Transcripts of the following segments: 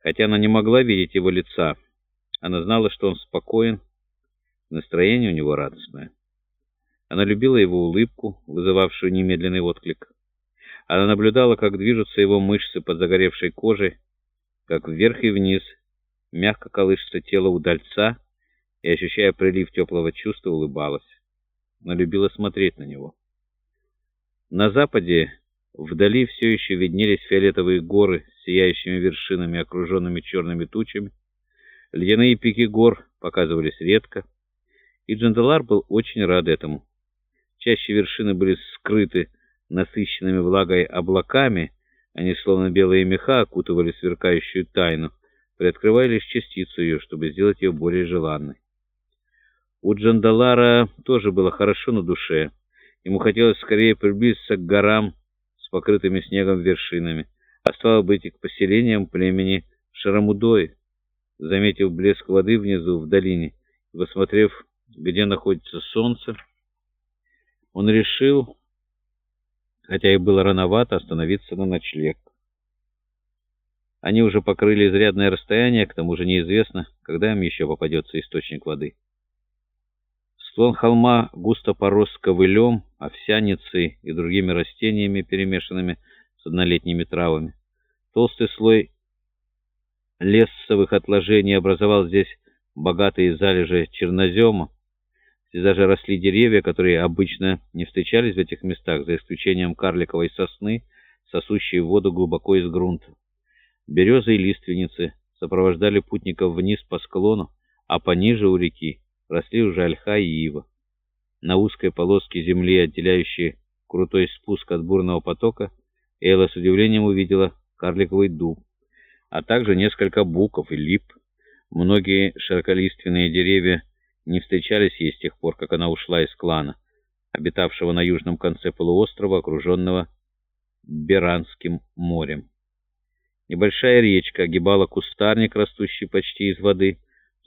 Хотя она не могла видеть его лица, она знала, что он спокоен, настроение у него радостное. Она любила его улыбку, вызывавшую немедленный отклик. Она наблюдала, как движутся его мышцы под загоревшей кожей, как вверх и вниз мягко колышется тело удальца, и, ощущая прилив теплого чувства, улыбалась. Она любила смотреть на него. На западе вдали все еще виднелись фиолетовые горы с сияющими вершинами, окруженными черными тучами. Ледяные пики гор показывались редко, и Джандалар был очень рад этому. Чаще вершины были скрыты насыщенными влагой облаками, они, словно белые меха, окутывали сверкающую тайну, приоткрывая лишь частицу ее, чтобы сделать ее более желанной. У Джандалара тоже было хорошо на душе. Ему хотелось скорее приблизиться к горам с покрытыми снегом вершинами, а стало быть и к поселениям племени Шарамудой. Заметив блеск воды внизу, в долине, и посмотрев, где находится солнце, он решил, хотя и было рановато, остановиться на ночлег. Они уже покрыли изрядное расстояние, к тому же неизвестно, когда им еще попадется источник воды. Склон холма густо порос ковылем, овсяницей и другими растениями, перемешанными с однолетними травами. Толстый слой лесовых отложений образовал здесь богатые залежи чернозема. Здесь даже росли деревья, которые обычно не встречались в этих местах, за исключением карликовой сосны, сосущей воду глубоко из грунта. Березы и лиственницы сопровождали путников вниз по склону, а пониже у реки росли уже ольха и ива. На узкой полоске земли, отделяющей крутой спуск от бурного потока, Эйла с удивлением увидела карликовый дуб, а также несколько буков и лип. Многие широколиственные деревья не встречались ей с тех пор, как она ушла из клана, обитавшего на южном конце полуострова, окруженного Беранским морем. Небольшая речка огибала кустарник, растущий почти из воды,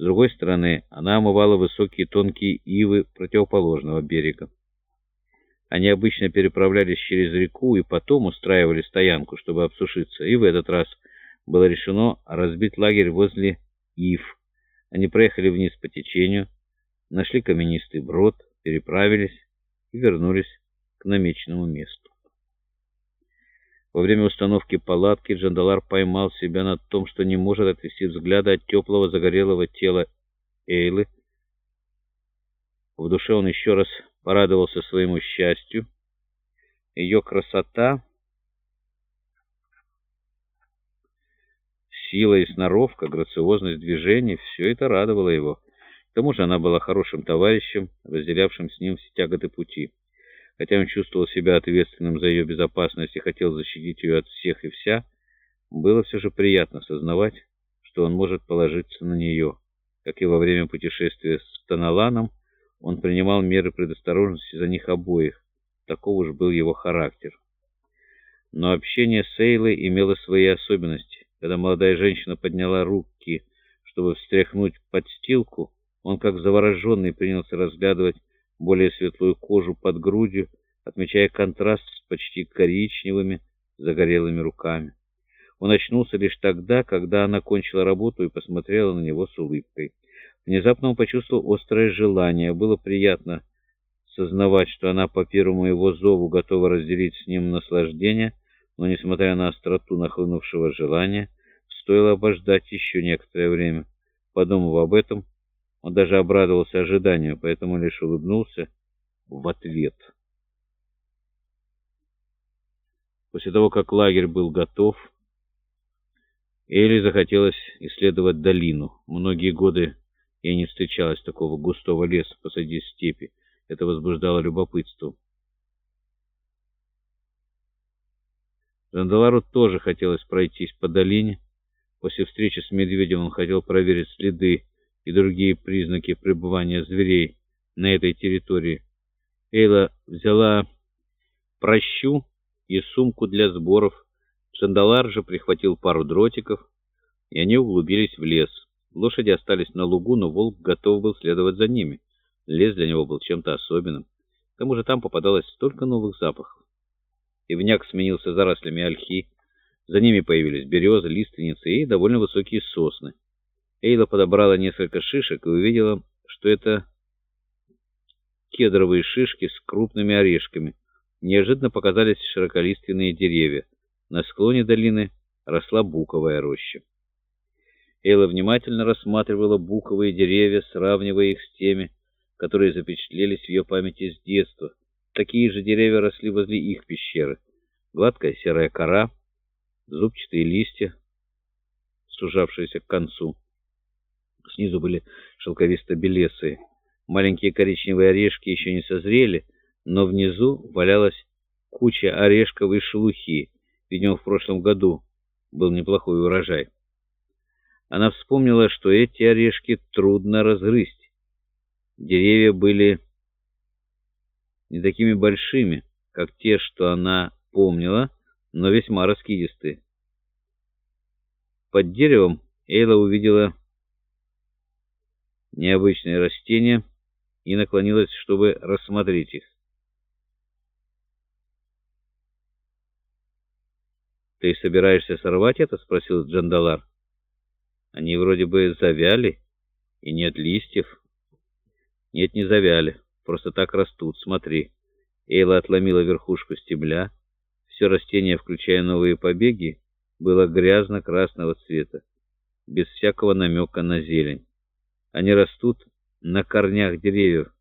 с другой стороны, она омывала высокие тонкие ивы противоположного берега. Они обычно переправлялись через реку и потом устраивали стоянку, чтобы обсушиться, и в этот раз было решено разбить лагерь возле ив. Они проехали вниз по течению, нашли каменистый брод, переправились и вернулись к намеченному месту. Во время установки палатки Джандалар поймал себя на том, что не может отвести взгляда от теплого загорелого тела Эйлы. В душе он еще раз порадовался своему счастью. Ее красота, сила и сноровка, грациозность движений — все это радовало его. К тому же она была хорошим товарищем, разделявшим с ним все тяготы пути. Хотя он чувствовал себя ответственным за ее безопасность и хотел защитить ее от всех и вся, было все же приятно сознавать, что он может положиться на нее. Как и во время путешествия с Таналаном, он принимал меры предосторожности за них обоих. Таков уж был его характер. Но общение с Эйлой имело свои особенности. Когда молодая женщина подняла руки, чтобы встряхнуть подстилку, он, как завороженный, принялся разглядывать более светлую кожу под грудью, отмечая контраст с почти коричневыми загорелыми руками. Он очнулся лишь тогда, когда она кончила работу и посмотрела на него с улыбкой. Внезапно он почувствовал острое желание. Было приятно сознавать, что она по первому его зову готова разделить с ним наслаждение, но, несмотря на остроту нахлынувшего желания, стоило обождать еще некоторое время. Подумав об этом, он даже обрадовался ожиданию, поэтому лишь улыбнулся в ответ. После того, как лагерь был готов, Элли захотелось исследовать долину. Многие годы ей не встречалось такого густого леса посреди степи. Это возбуждало любопытство. Жандалару тоже хотелось пройтись по долине. После встречи с медведем он хотел проверить следы и другие признаки пребывания зверей на этой территории. Эйла взяла прощу и сумку для сборов. Шандалар же прихватил пару дротиков, и они углубились в лес. Лошади остались на лугу, но волк готов был следовать за ними. Лес для него был чем-то особенным. К тому же там попадалось столько новых запахов. Ивняк сменился зарослями ольхи, За ними появились березы, лиственницы и довольно высокие сосны. Эйла подобрала несколько шишек и увидела, что это кедровые шишки с крупными орешками. Неожиданно показались широколиственные деревья. На склоне долины росла буковая роща. Эйла внимательно рассматривала буковые деревья, сравнивая их с теми, которые запечатлелись в ее памяти с детства. Такие же деревья росли возле их пещеры. Гладкая серая кора, зубчатые листья, сужавшиеся к концу. Снизу были шелковисто-белесые. Маленькие коричневые орешки еще не созрели, но внизу валялась куча орешковой шелухи. Видимо, в прошлом году был неплохой урожай. Она вспомнила, что эти орешки трудно разгрызть. Деревья были не такими большими, как те, что она помнила, но весьма раскидистые. Под деревом Эйла увидела необычные растения и наклонилась, чтобы рассмотреть их. «Ты собираешься сорвать это?» — спросил Джандалар. «Они вроде бы завяли, и нет листьев». «Нет, не завяли, просто так растут, смотри». Эйла отломила верхушку стебля. Все растение, включая новые побеги, было грязно-красного цвета, без всякого намека на зелень. Они растут на корнях деревьев,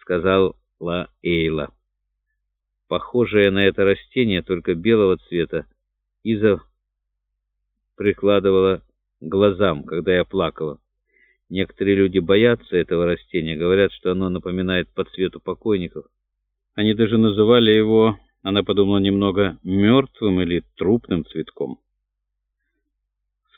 сказала Эйла. Похожее на это растение, только белого цвета, Иза прикладывала глазам, когда я плакала. Некоторые люди боятся этого растения, говорят, что оно напоминает по цвету покойников. Они даже называли его, она подумала немного, мертвым или трупным цветком.